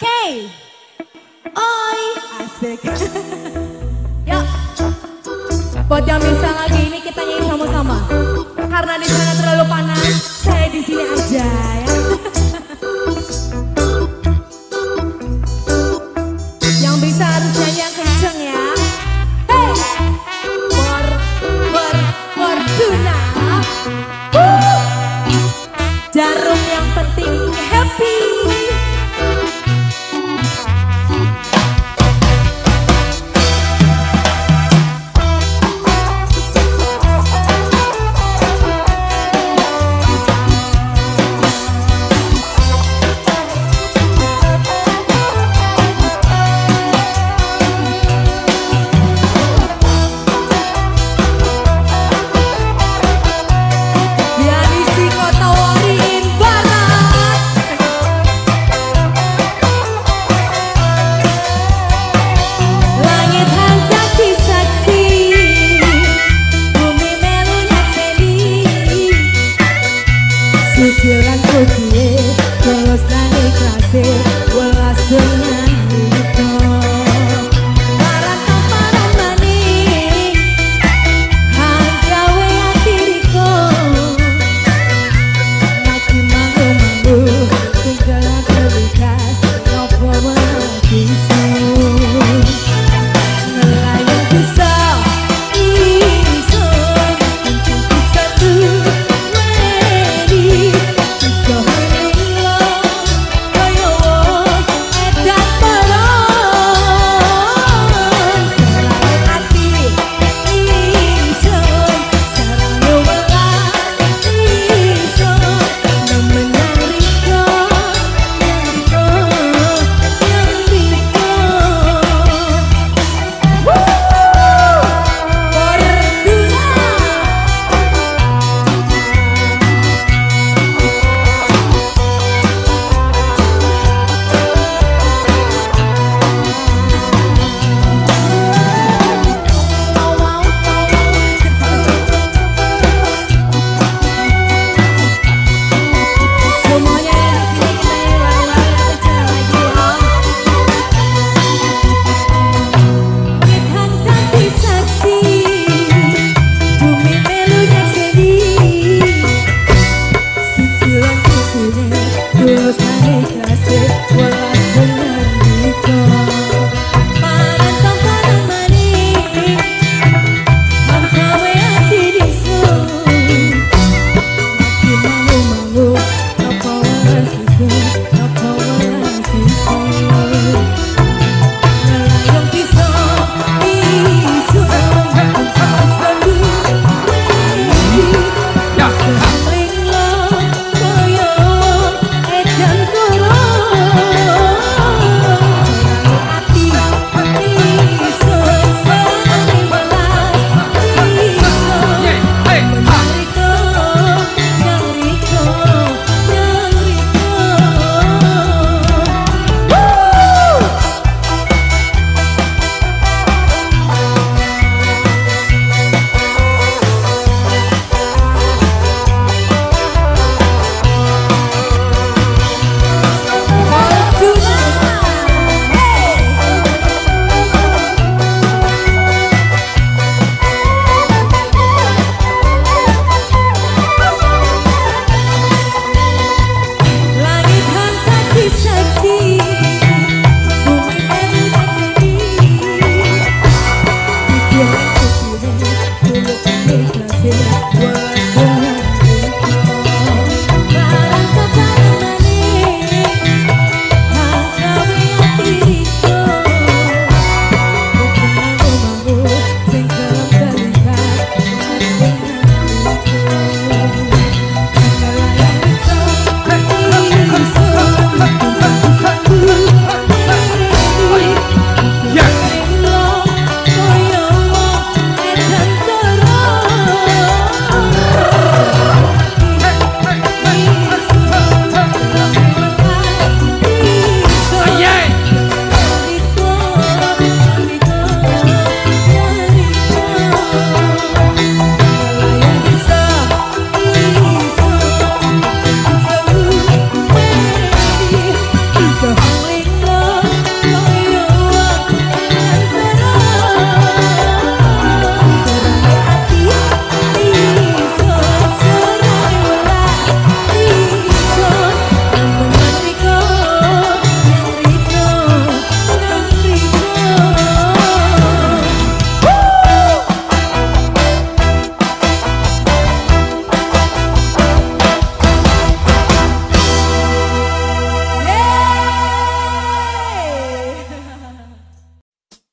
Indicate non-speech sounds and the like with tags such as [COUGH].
Oke. Oi. Asik. [LAUGHS] Yuk. Buat yang bisa lagi ini kita nyanyi sama-sama. Karena di sana terlalu panas, saya di sini aja ya. [LAUGHS] yang bisa harus nyanyi yang kenceng ya. Hey. Ber, ber, Woo. Jarum yang penting happy.